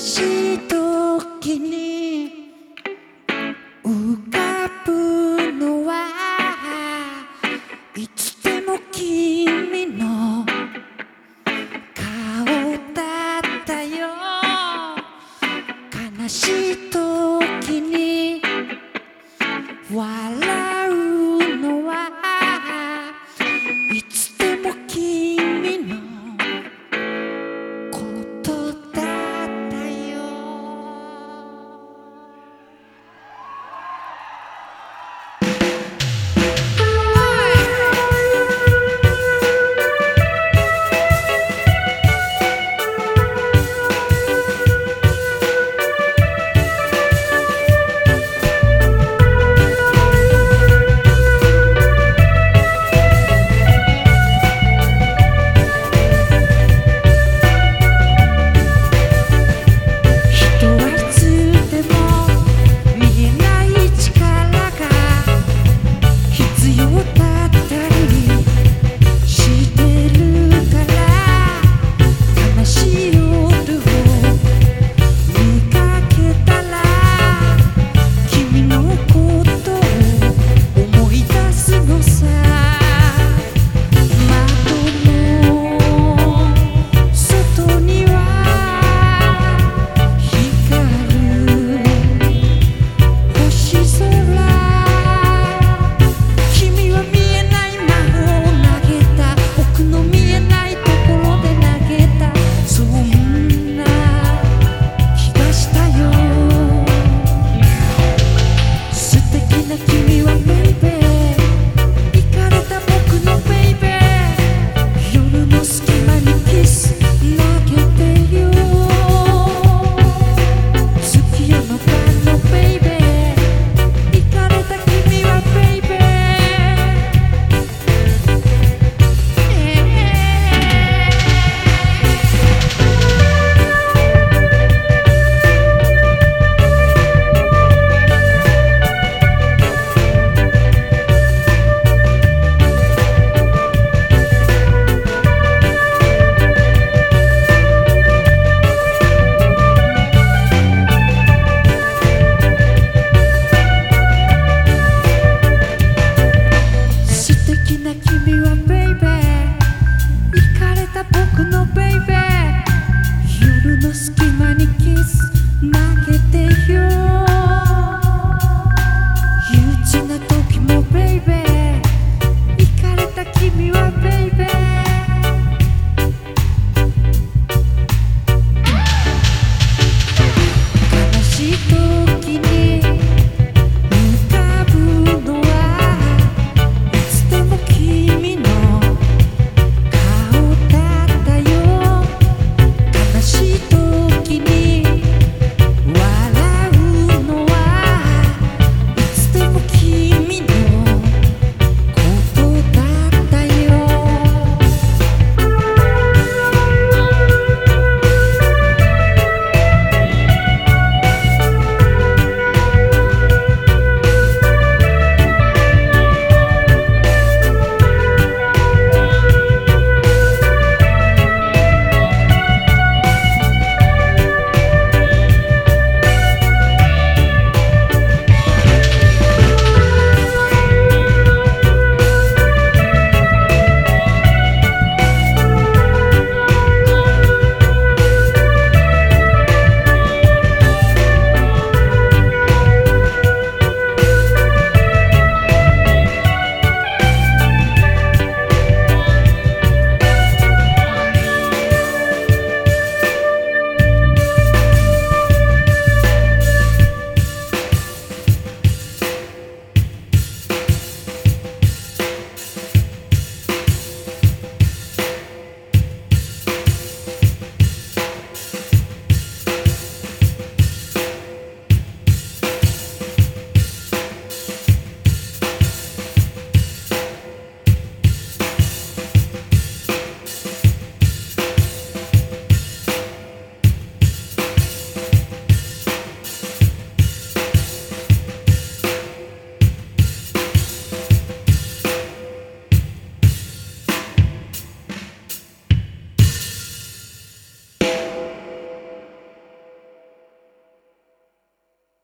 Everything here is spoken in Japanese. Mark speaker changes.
Speaker 1: しい時に浮かぶのはいつでも君の顔だったよ悲しい時に笑